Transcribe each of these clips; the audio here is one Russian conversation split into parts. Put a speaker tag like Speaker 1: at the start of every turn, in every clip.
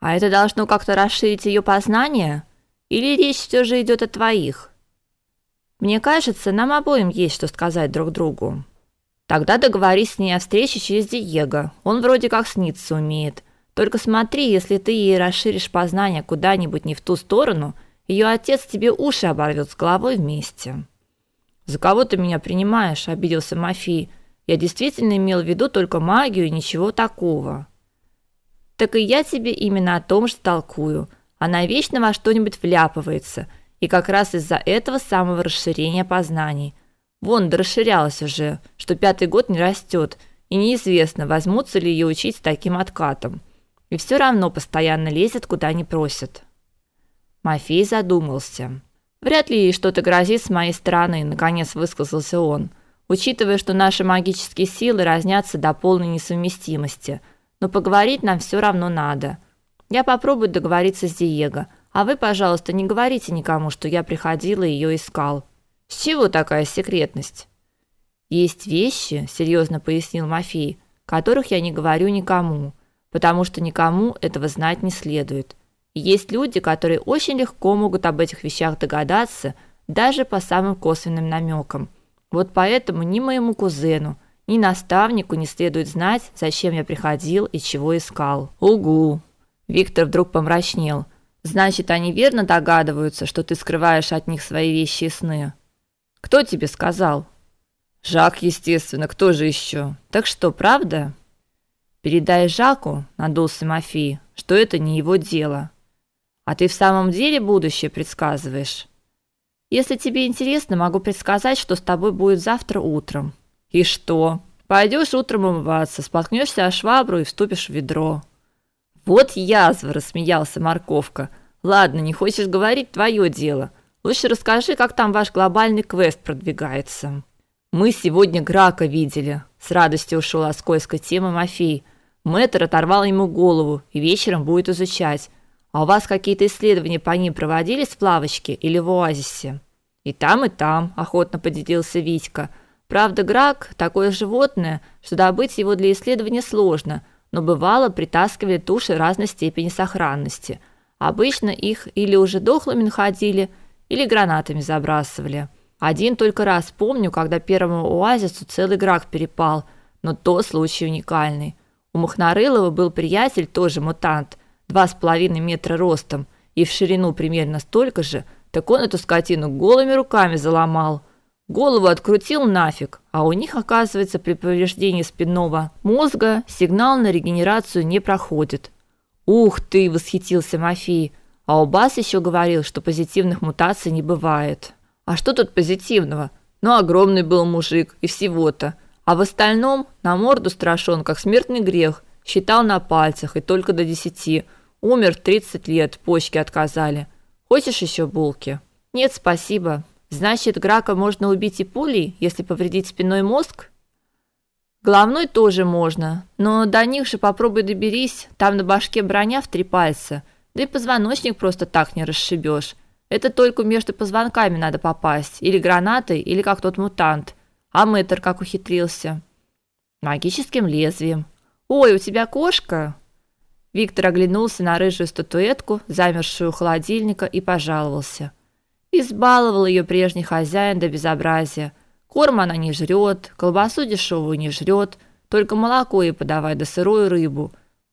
Speaker 1: А это должно как-то расширить ее познание? Или речь все же идет о твоих? Мне кажется, нам обоим есть что сказать друг другу. Тогда договорись с ней о встрече через Диего. Он вроде как сниться умеет. Только смотри, если ты ей расширишь познание куда-нибудь не в ту сторону, ее отец тебе уши оборвет с головой вместе. За кого ты меня принимаешь? обиделся Мафий. Я действительно имел в виду только магию и ничего такого. Так и я тебе именно о том же толкую. Она вечно во что-нибудь вляпывается, и как раз из-за этого самого расширения познаний. Вон, расширялась уже, что пятый год не растет, и неизвестно, возьмутся ли ее учить с таким откатом. И все равно постоянно лезет, куда не просят. Мафей задумался. Вряд ли ей что-то грозит с моей стороны, наконец высказался он. Учитывая, что наши магические силы разнятся до полной несовместимости, но поговорить нам все равно надо. Я попробую договориться с Диего, а вы, пожалуйста, не говорите никому, что я приходила и ее искал. С чего такая секретность? Есть вещи, серьезно пояснил Мафей, которых я не говорю никому, потому что никому этого знать не следует. Есть люди, которые очень легко могут об этих вещах догадаться, даже по самым косвенным намекам. Вот поэтому ни моему кузену, ни наставнику не следует знать, зачем я приходил и чего искал. Угу. Виктор вдруг помрачнел. Значит, они верно догадываются, что ты скрываешь от них свои вещи и сны. Кто тебе сказал? Жак, естественно, кто же еще? Так что, правда? Передай Жаку, надулся Мафи, что это не его дело. А ты в самом деле будущее предсказываешь? Если тебе интересно, могу предсказать, что с тобой будет завтра утром. И что? Пойдешь утром умываться, споткнешься о швабру и вступишь в ведро. Вот язва, рассмеялся Морковка. Ладно, не хочешь говорить твое дело. Лучше расскажи, как там ваш глобальный квест продвигается. Мы сегодня Грака видели. С радостью ушел от скользкой темы Мафей. Мэтр оторвал ему голову и вечером будет изучать. А у вас какие-то исследования по ним проводились в плавочке или в оазисе? И там, и там, охотно поделился Витька. Правда, грак такое животное, что добыть его для исследования сложно, но бывало притаскивали туши разной степени сохранности. Обычно их или уже дохлыми находили, или гранатами забрасывали. Один только раз помню, когда первому оазису целый грак перепал, но то случай уникальный. У Махнарылова был приятель, тоже мутант – два с половиной метра ростом и в ширину примерно столько же, так он эту скотину голыми руками заломал. Голову открутил нафиг, а у них, оказывается, при повреждении спинного мозга сигнал на регенерацию не проходит. Ух ты, восхитился Мафий. А у Бас еще говорил, что позитивных мутаций не бывает. А что тут позитивного? Ну огромный был мужик и всего-то. А в остальном на морду страшен, как смертный грех. Считал на пальцах и только до десяти. Умер в 30 лет, почки отказали. Хочешь еще булки? Нет, спасибо. Значит, Грака можно убить и пулей, если повредить спинной мозг? Головной тоже можно, но до них же попробуй доберись, там на башке броня в три пальца, да и позвоночник просто так не расшибешь. Это только между позвонками надо попасть, или гранатой, или как тот мутант. А мэтр как ухитрился? Магическим лезвием. Ой, у тебя кошка? Виктор оглянулся на рыжую статуэтку, замершую у холодильника, и пожаловался. Избаловал ее прежний хозяин до безобразия. Корм она не жрет, колбасу дешевую не жрет, только молоко ей подавай да сырую рыбу.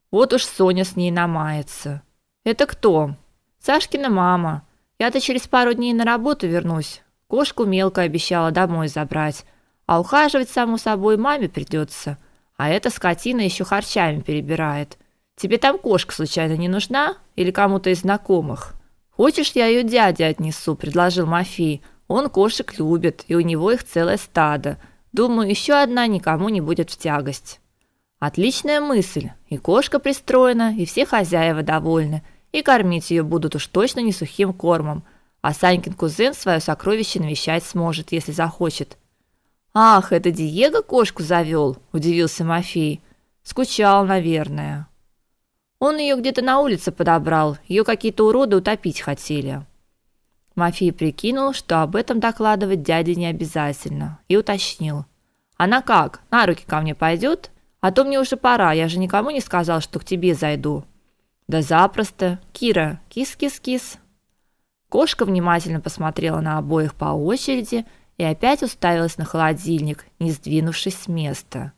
Speaker 1: Вот уж Соня с ней намается. Это кто? Сашкина мама. Я-то через пару дней на работу вернусь. Кошку мелко обещала домой забрать, а ухаживать само собой маме придется. А эта скотина еще харчами перебирает. Тебе там кошка случайно не нужна или кому-то из знакомых? Хочешь, я ее дяде отнесу, предложил Мафий. Он кошек любит, и у него их целое стадо. Думаю, еще одна никому не будет в тягость. Отличная мысль. И кошка пристроена, и все хозяева довольны, и кормить ее будут уж точно не сухим кормом. А Санькин кузен свое сокровище навещать сможет, если захочет. Ах, это Диего кошку завел, удивился Мафий. Скучал, наверное. Он ее где-то на улице подобрал, ее какие-то уроды утопить хотели. Мафий прикинул, что об этом докладывать дяде не обязательно, и уточнил: "Она как? На руки ко мне пойдет? А то мне уже пора, я же никому не сказал, что к тебе зайду". Да запросто. Кира, кис-кис-кис. Кошка внимательно посмотрела на обоих по очереди и опять уставилась на холодильник, не сдвинувшись с места.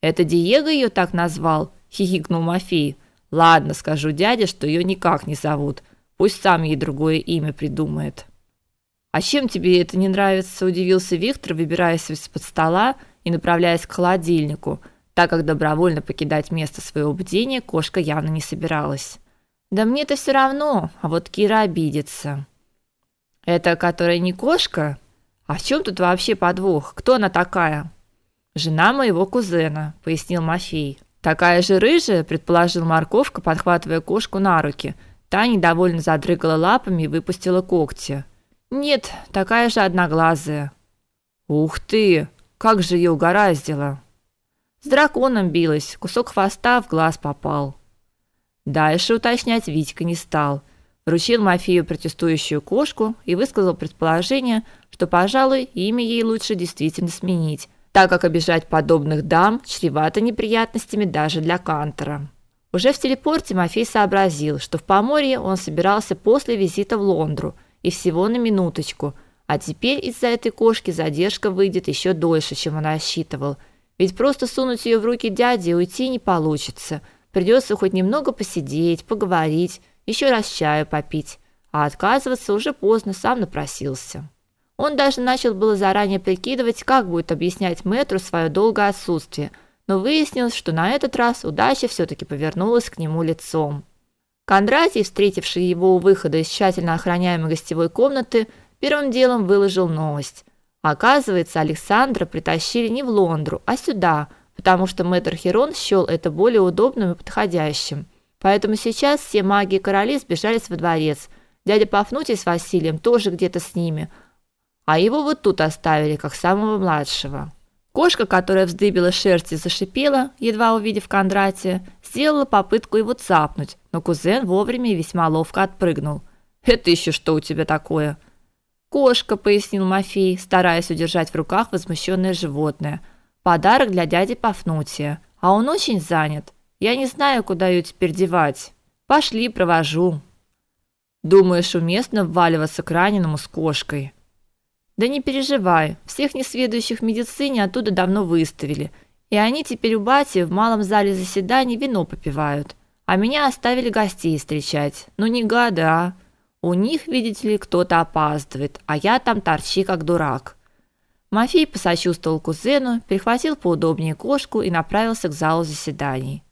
Speaker 1: Это Диего ее так назвал, хихикнул Мафей. Ладно, скажу дяде, что ее никак не зовут. Пусть сам ей другое имя придумает. А чем тебе это не нравится? удивился Виктор, выбираясь из-под стола и направляясь к холодильнику, так как добровольно покидать место своего бдения кошка явно не собиралась. Да мне-то все равно, а вот Кира обидится. Это которая не кошка? А в чем тут вообще подвох? Кто она такая? Жена моего кузена, пояснил Мафей. Такая же рыжая, предположил Морковка, подхватывая кошку на руки. Та недовольно задрыгала лапами и выпустила когти. Нет, такая же одноглазая. Ух ты, как же ее угораздило. С драконом билась, кусок хвоста в глаз попал. Дальше уточнять Витька не стал. Вручил Мафию протестующую кошку и высказал предположение, что, пожалуй, имя ей лучше действительно сменить, так как обижать подобных дам чревато неприятностями даже для Кантера. Уже в телепорте Мафей сообразил, что в Поморье он собирался после визита в Лондру и всего на минуточку, а теперь из-за этой кошки задержка выйдет еще дольше, чем он рассчитывал. Ведь просто сунуть ее в руки дяди и уйти не получится – Придется хоть немного посидеть, поговорить, еще раз чаю попить, а отказываться уже поздно, сам напросился. Он даже начал было заранее прикидывать, как будет объяснять мэтру свое долгое отсутствие, но выяснилось, что на этот раз удача все таки повернулась к нему лицом. Кондратий, встретивший его у выхода из тщательно охраняемой гостевой комнаты, первым делом выложил новость. Оказывается, Александра притащили не в Лондру, а сюда, потому что мэтр Херон счел это более удобным и подходящим. Поэтому сейчас все маги и короли сбежались во дворец. Дядя Пафнутий с Василием тоже где-то с ними, а его вот тут оставили, как самого младшего. Кошка, которая вздыбила шерсть и зашипела, едва увидев Кондратия, сделала попытку его цапнуть, но кузен вовремя и весьма ловко отпрыгнул. «Это еще что у тебя такое?» «Кошка», — пояснил Мафей, стараясь удержать в руках возмущенное животное — Подарок для дяди Пафнутия. А он очень занят. Я не знаю, куда ее теперь девать. Пошли, провожу. Думаешь, уместно вваливаться к раненому с кошкой? Да не переживай, всех несведущих в медицине оттуда давно выставили, и они теперь у бати в малом зале заседаний вино попивают. А меня оставили гостей встречать. Ну не гады, а. У них, видите ли, кто-то опаздывает, а я там торчи как дурак. Мафей посочувствовал кузену, перехватил поудобнее кошку и направился к залу заседаний.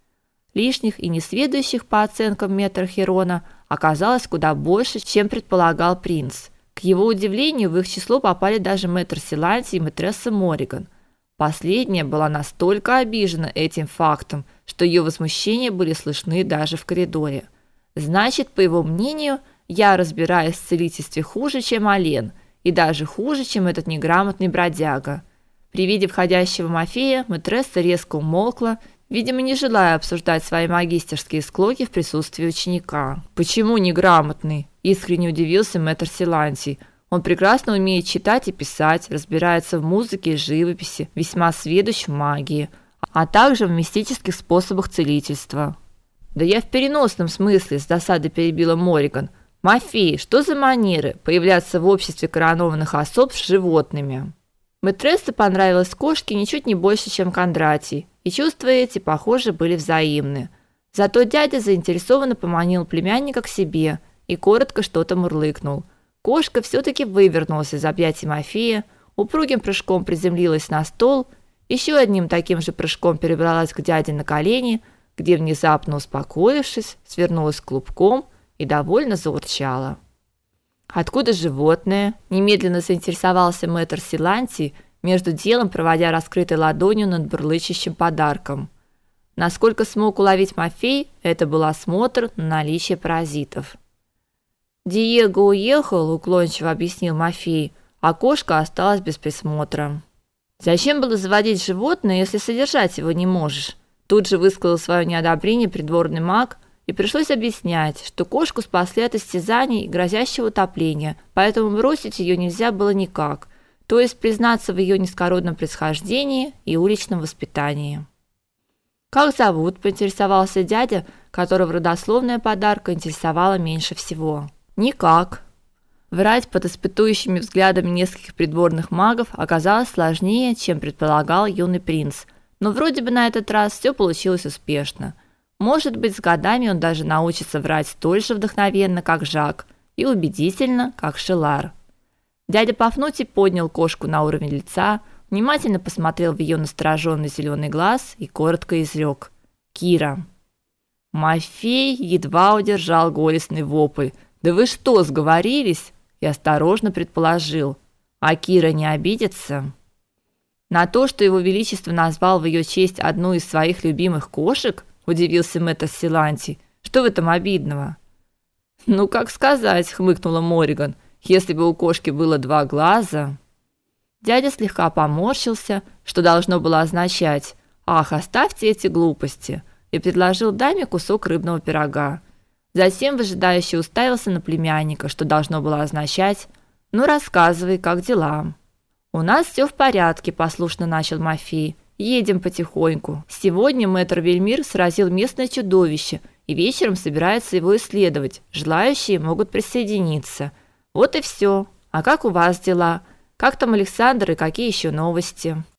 Speaker 1: Лишних и несведущих по оценкам метра Херона оказалось куда больше, чем предполагал принц. К его удивлению, в их число попали даже мэтр Силанти и мэтресса Мориган. Последняя была настолько обижена этим фактом, что ее возмущения были слышны даже в коридоре. Значит, по его мнению, я разбираюсь в целительстве хуже, чем Ален – и даже хуже, чем этот неграмотный бродяга. При виде входящего Мафея матресса резко умолкла, видимо, не желая обсуждать свои магистерские склоки в присутствии ученика. Почему неграмотный? искренне удивился мэтр Силантий. Он прекрасно умеет читать и писать, разбирается в музыке и живописи, весьма сведущ в магии, а также в мистических способах целительства. Да я в переносном смысле, с досадой перебила Мориган. Мафей, что за манеры появляться в обществе коронованных особ с животными? Мэтрессе понравилось кошке ничуть не больше, чем Кондратий, и чувства эти, похоже, были взаимны. Зато дядя заинтересованно поманил племянника к себе и коротко что-то мурлыкнул. Кошка все таки вывернулась из объятий Мафея, упругим прыжком приземлилась на стол, еще одним таким же прыжком перебралась к дяде на колени, где внезапно успокоившись, свернулась клубком и довольно заурчала. Откуда животное? Немедленно заинтересовался мэтр Силанти, между делом проводя раскрытой ладонью над бурлычащим подарком. Насколько смог уловить Мафей, это был осмотр на наличие паразитов. Диего уехал, уклончиво объяснил Мафей, а кошка осталась без присмотра. Зачем было заводить животное, если содержать его не можешь? Тут же высказал свое неодобрение придворный маг, и пришлось объяснять, что кошку спасли от истязаний и грозящего утопления, поэтому бросить ее нельзя было никак, то есть признаться в ее низкородном происхождении и уличном воспитании. Как зовут, поинтересовался дядя, которого родословная подарка интересовала меньше всего. Никак. Врать под испытующими взглядами нескольких придворных магов оказалось сложнее, чем предполагал юный принц. Но вроде бы на этот раз все получилось успешно. Может быть, с годами он даже научится врать столь же вдохновенно, как Жак, и убедительно, как Шелар. Дядя Пафнутий поднял кошку на уровень лица, внимательно посмотрел в ее настороженный зеленый глаз и коротко изрек: "Кира". Мафей едва удержал горестный вопль. "Да вы что, сговорились?" и осторожно предположил: "А Кира не обидится?" На то, что его величество назвал в ее честь одну из своих любимых кошек, удивился Мэтт Силанти. Что в этом обидного? Ну, как сказать, хмыкнула Мориган. Если бы у кошки было два глаза. Дядя слегка поморщился, что должно было означать: "Ах, оставьте эти глупости", и предложил даме кусок рыбного пирога. Затем выжидающе уставился на племянника, что должно было означать: "Ну, рассказывай, как дела?" У нас все в порядке, послушно начал Мафей. Едем потихоньку. Сегодня мэтр Вельмир сразил местное чудовище и вечером собирается его исследовать. Желающие могут присоединиться. Вот и все. А как у вас дела? Как там Александр и какие еще новости?